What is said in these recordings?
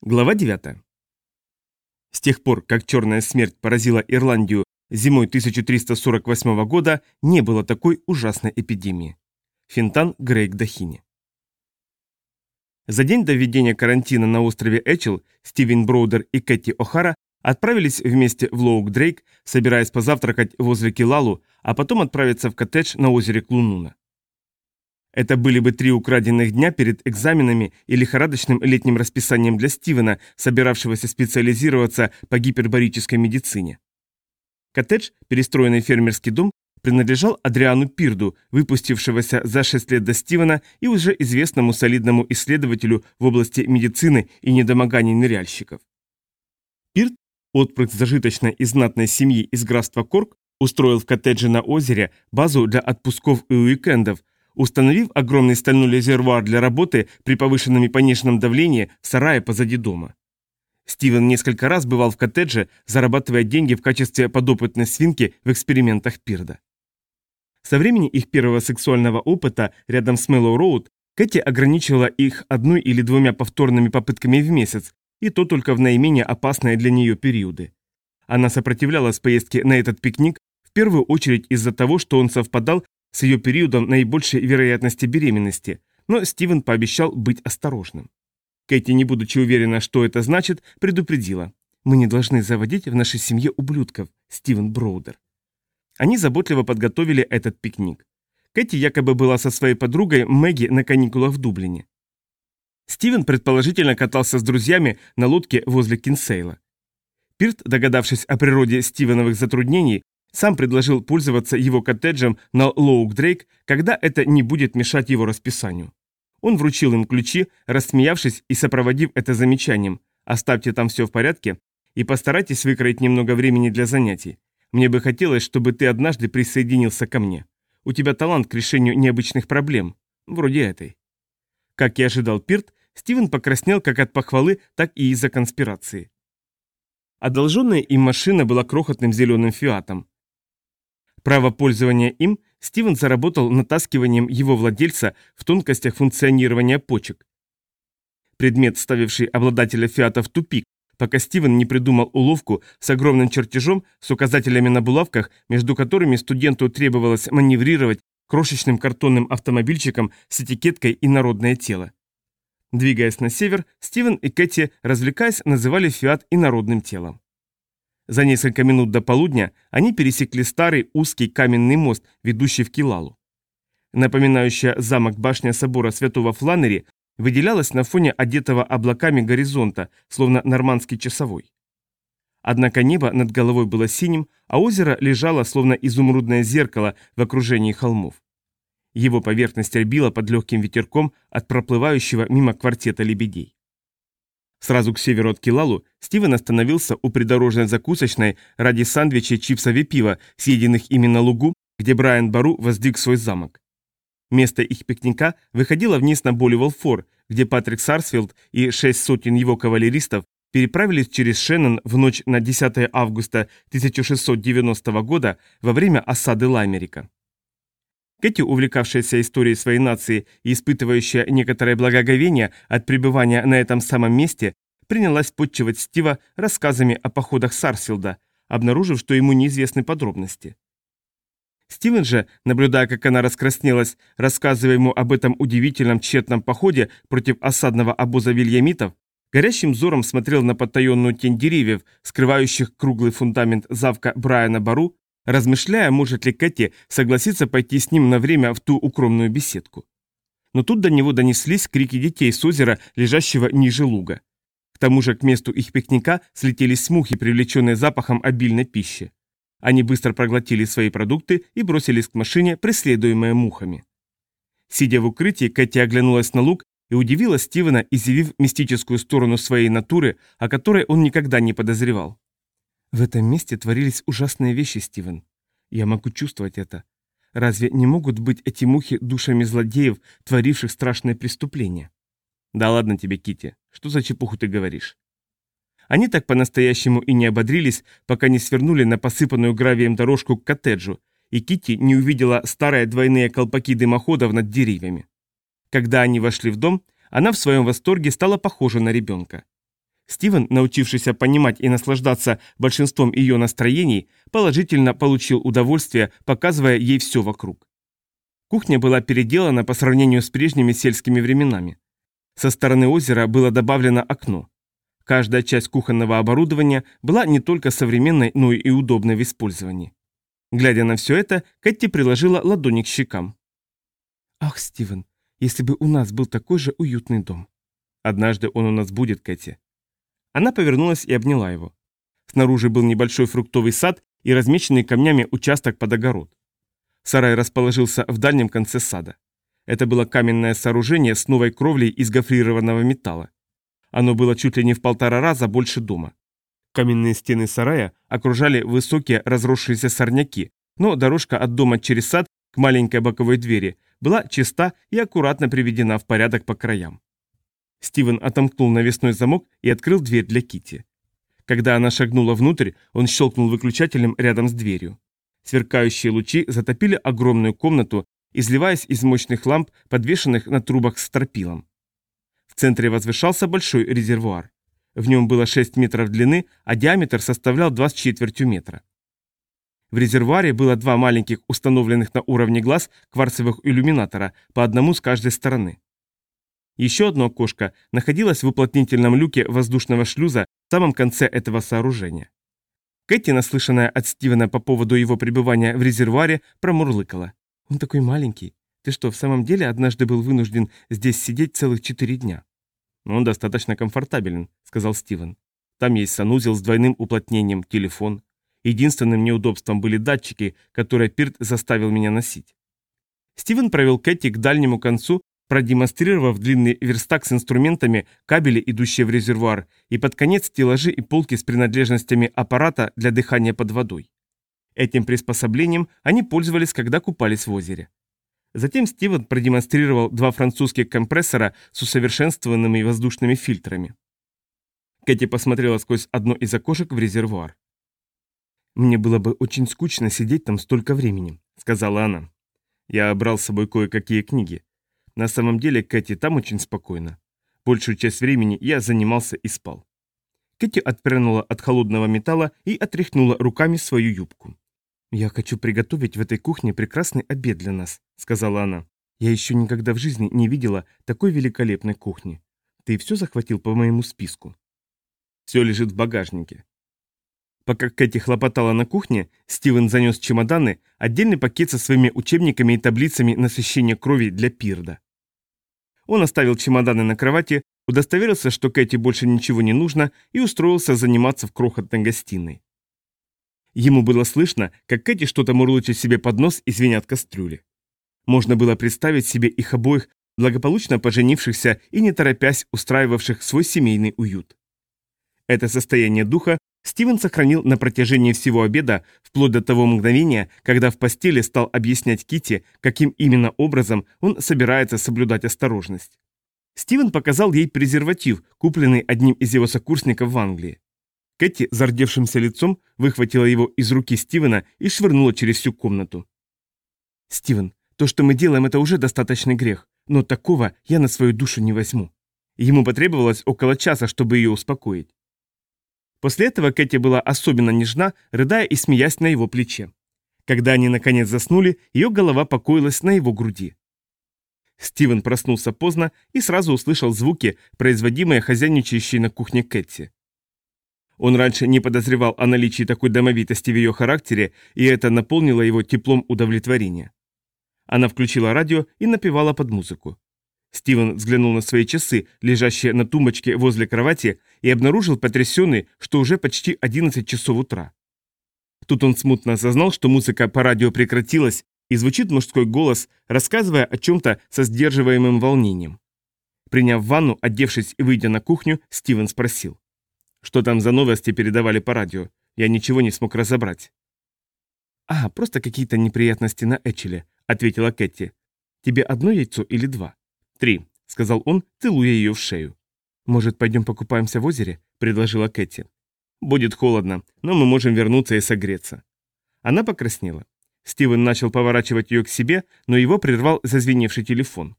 Глава 9. С тех пор, как черная смерть поразила Ирландию зимой 1348 года, не было такой ужасной эпидемии. Финтан Грейг Дахини. За день до введения карантина на острове Эчел Стивен Броудер и Кэти О'Хара отправились вместе в Лоук-Дрейк, собираясь позавтракать возле Килалу, а потом отправиться в коттедж на озере Клунуна. Это были бы три украденных дня перед экзаменами и лихорадочным летним расписанием для Стивена, собиравшегося специализироваться по гипербарической медицине. Коттедж, перестроенный фермерский дом, принадлежал Адриану Пирду, выпустившегося за 6 лет до Стивена и уже известному солидному исследователю в области медицины и недомоганий ныряльщиков. Пирд, отпрыск зажиточной и знатной семьи из графства Корк, устроил в коттедже на озере базу для отпусков и уикендов, установив огромный стальной резервуар для работы при повышенном и пониженном давлении в сарае позади дома. Стивен несколько раз бывал в коттедже, зарабатывая деньги в качестве подопытной свинки в экспериментах Пирда. Со времени их первого сексуального опыта рядом с Мэллоу Роуд Кэти ограничивала их одной или двумя повторными попытками в месяц, и то только в наименее опасные для нее периоды. Она сопротивлялась поездке на этот пикник в первую очередь из-за того, что он совпадал с ее периодом наибольшей вероятности беременности, но Стивен пообещал быть осторожным. Кэти, не будучи уверена, что это значит, предупредила. «Мы не должны заводить в нашей семье ублюдков, Стивен Броудер». Они заботливо подготовили этот пикник. Кэти якобы была со своей подругой Мэгги на каникулах в Дублине. Стивен предположительно катался с друзьями на лодке возле Кинсейла. Пирт, догадавшись о природе Стивеновых затруднений, сам предложил пользоваться его коттеджем на Лоук-Дрейк, когда это не будет мешать его расписанию. Он вручил им ключи, рассмеявшись и сопроводив это замечанием «Оставьте там все в порядке и постарайтесь выкроить немного времени для занятий. Мне бы хотелось, чтобы ты однажды присоединился ко мне. У тебя талант к решению необычных проблем, вроде этой». Как и ожидал Пирт, Стивен покраснел как от похвалы, так и из-за конспирации. Одолженная им машина была крохотным зеленым фиатом. Право пользования им Стивен заработал натаскиванием его владельца в тонкостях функционирования почек. Предмет, ставивший обладателя Фиата в тупик, пока Стивен не придумал уловку с огромным чертежом с указателями на булавках, между которыми студенту требовалось маневрировать крошечным картонным автомобильчиком с этикеткой «Инородное тело». Двигаясь на север, Стивен и Кэти, развлекаясь, называли Фиат инородным телом. За несколько минут до полудня они пересекли старый узкий каменный мост, ведущий в Килалу. Напоминающая замок башня собора святого Фланнери выделялась на фоне одетого облаками горизонта, словно нормандский часовой. Однако небо над головой было синим, а озеро лежало, словно изумрудное зеркало в окружении холмов. Его поверхность рябила под легким ветерком от проплывающего мимо квартета лебедей. Сразу к северу от Килалу Стивен остановился у придорожной закусочной ради сандвичей чипсов и пива, съеденных именно лугу, где Брайан Бару воздвиг свой замок. Место их пикника выходило вниз на Боливол-Фор, где Патрик Сарсфилд и шесть сотен его кавалеристов переправились через Шеннон в ночь на 10 августа 1690 года во время осады Лаймерика. Кэти, увлекавшаяся историей своей нации и испытывающая некоторое благоговение от пребывания на этом самом месте, принялась подчивать Стива рассказами о походах Сарсилда, обнаружив, что ему неизвестны подробности. Стивен же, наблюдая, как она раскраснелась, рассказывая ему об этом удивительном тщетном походе против осадного обоза вильямитов, горящим взором смотрел на потаенную тень деревьев, скрывающих круглый фундамент завка Брайана Бару, размышляя, может ли Кэти согласиться пойти с ним на время в ту укромную беседку. Но тут до него донеслись крики детей с озера, лежащего ниже луга. К тому же к месту их пикника слетелись мухи, привлеченные запахом обильной пищи. Они быстро проглотили свои продукты и бросились к машине, преследуемые мухами. Сидя в укрытии, Кэти оглянулась на луг и удивила Стивена, изъявив мистическую сторону своей натуры, о которой он никогда не подозревал. В этом месте творились ужасные вещи, Стивен. Я могу чувствовать это. Разве не могут быть эти мухи душами злодеев, творивших страшные преступления? Да ладно тебе, Кити. Что за чепуху ты говоришь? Они так по-настоящему и не ободрились, пока не свернули на посыпанную гравием дорожку к коттеджу, и Кити не увидела старые двойные колпаки дымоходов над деревьями. Когда они вошли в дом, она в своем восторге стала похожа на ребенка. Стивен, научившийся понимать и наслаждаться большинством ее настроений, положительно получил удовольствие, показывая ей все вокруг. Кухня была переделана по сравнению с прежними сельскими временами. Со стороны озера было добавлено окно. Каждая часть кухонного оборудования была не только современной, но и удобной в использовании. Глядя на все это, Кэти приложила ладони к щекам. «Ах, Стивен, если бы у нас был такой же уютный дом». «Однажды он у нас будет, Кэти». Она повернулась и обняла его. Снаружи был небольшой фруктовый сад и размеченный камнями участок под огород. Сарай расположился в дальнем конце сада. Это было каменное сооружение с новой кровлей из гофрированного металла. Оно было чуть ли не в полтора раза больше дома. Каменные стены сарая окружали высокие разросшиеся сорняки, но дорожка от дома через сад к маленькой боковой двери была чиста и аккуратно приведена в порядок по краям. Стивен отомкнул навесной замок и открыл дверь для Кити. Когда она шагнула внутрь, он щелкнул выключателем рядом с дверью. Сверкающие лучи затопили огромную комнату, изливаясь из мощных ламп, подвешенных на трубах с торпилом. В центре возвышался большой резервуар. В нем было 6 метров длины, а диаметр составлял 2 с четвертью метра. В резервуаре было два маленьких установленных на уровне глаз кварцевых иллюминатора, по одному с каждой стороны. Еще одно окошко находилось в уплотнительном люке воздушного шлюза в самом конце этого сооружения. Кэти, наслышанная от Стивена по поводу его пребывания в резервуаре, промурлыкала. «Он такой маленький. Ты что, в самом деле однажды был вынужден здесь сидеть целых четыре дня?» «Он достаточно комфортабелен», — сказал Стивен. «Там есть санузел с двойным уплотнением, телефон. Единственным неудобством были датчики, которые Пирт заставил меня носить». Стивен провел Кэти к дальнему концу продемонстрировав длинный верстак с инструментами, кабели, идущие в резервуар, и под конец стеллажи и полки с принадлежностями аппарата для дыхания под водой. Этим приспособлением они пользовались, когда купались в озере. Затем Стивен продемонстрировал два французских компрессора с усовершенствованными воздушными фильтрами. Кэти посмотрела сквозь одно из окошек в резервуар. «Мне было бы очень скучно сидеть там столько времени», — сказала она. «Я брал с собой кое-какие книги. На самом деле, Кэти, там очень спокойно. Большую часть времени я занимался и спал. Кэти отпрянула от холодного металла и отряхнула руками свою юбку. «Я хочу приготовить в этой кухне прекрасный обед для нас», — сказала она. «Я еще никогда в жизни не видела такой великолепной кухни. Ты все захватил по моему списку?» «Все лежит в багажнике». Пока Кэти хлопотала на кухне, Стивен занес чемоданы, отдельный пакет со своими учебниками и таблицами насыщения крови для Пирда. Он оставил чемоданы на кровати, удостоверился, что Кэти больше ничего не нужно, и устроился заниматься в крохотной гостиной. Ему было слышно, как Кэти что-то мурлычет себе под нос и звенят кастрюли. Можно было представить себе их обоих, благополучно поженившихся и не торопясь устраивавших свой семейный уют. Это состояние духа Стивен сохранил на протяжении всего обеда, вплоть до того мгновения, когда в постели стал объяснять Кити, каким именно образом он собирается соблюдать осторожность. Стивен показал ей презерватив, купленный одним из его сокурсников в Англии. Кэти, зардевшимся лицом, выхватила его из руки Стивена и швырнула через всю комнату. «Стивен, то, что мы делаем, это уже достаточный грех, но такого я на свою душу не возьму». Ему потребовалось около часа, чтобы ее успокоить. После этого Кэти была особенно нежна, рыдая и смеясь на его плече. Когда они наконец заснули, ее голова покоилась на его груди. Стивен проснулся поздно и сразу услышал звуки, производимые хозяйничающей на кухне Кэти. Он раньше не подозревал о наличии такой домовитости в ее характере, и это наполнило его теплом удовлетворения. Она включила радио и напевала под музыку. Стивен взглянул на свои часы, лежащие на тумбочке возле кровати, и обнаружил потрясенный, что уже почти 11 часов утра. Тут он смутно осознал, что музыка по радио прекратилась, и звучит мужской голос, рассказывая о чем-то со сдерживаемым волнением. Приняв ванну, одевшись и выйдя на кухню, Стивен спросил. «Что там за новости передавали по радио? Я ничего не смог разобрать». «А, просто какие-то неприятности на Эчеле», — ответила Кэти. «Тебе одно яйцо или два?» «Три», — сказал он, целуя ее в шею. «Может, пойдем покупаемся в озере?» — предложила Кэти. «Будет холодно, но мы можем вернуться и согреться». Она покраснела. Стивен начал поворачивать ее к себе, но его прервал зазвеневший телефон.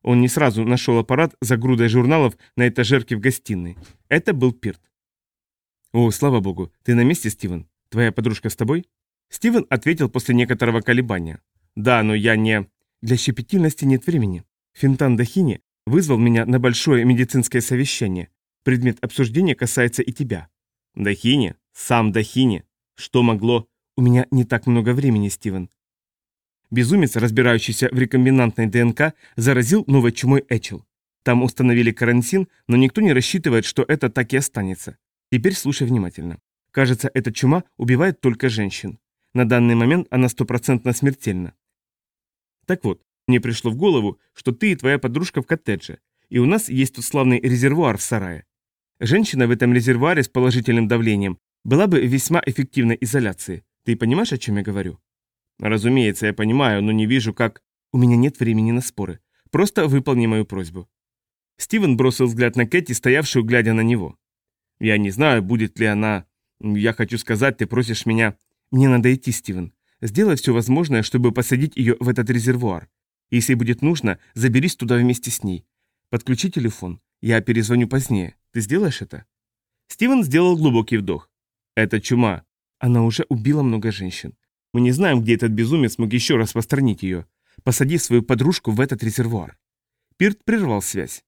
Он не сразу нашел аппарат за грудой журналов на этажерке в гостиной. Это был Пирт. «О, слава богу, ты на месте, Стивен? Твоя подружка с тобой?» Стивен ответил после некоторого колебания. «Да, но я не...» «Для щепетильности нет времени. Финтан Дахини вызвал меня на большое медицинское совещание. Предмет обсуждения касается и тебя». «Дахини? Сам Дахини? Что могло...» «У меня не так много времени, Стивен. Безумец, разбирающийся в рекомбинантной ДНК, заразил новой чумой Эчел. Там установили карантин, но никто не рассчитывает, что это так и останется. Теперь слушай внимательно. Кажется, эта чума убивает только женщин. На данный момент она стопроцентно смертельна. Так вот, мне пришло в голову, что ты и твоя подружка в коттедже, и у нас есть тут славный резервуар в сарае. Женщина в этом резервуаре с положительным давлением была бы весьма эффективной изоляции. Ты понимаешь, о чем я говорю? Разумеется, я понимаю, но не вижу, как... У меня нет времени на споры. Просто выполни мою просьбу. Стивен бросил взгляд на Кэти, стоявшую, глядя на него. Я не знаю, будет ли она... Я хочу сказать, ты просишь меня... Мне надо идти, Стивен. Сделай все возможное, чтобы посадить ее в этот резервуар. Если будет нужно, заберись туда вместе с ней. Подключи телефон. Я перезвоню позднее. Ты сделаешь это? Стивен сделал глубокий вдох. Это чума. Она уже убила много женщин. Мы не знаем, где этот безумец мог еще распространить ее. Посади свою подружку в этот резервуар. Пирт прервал связь.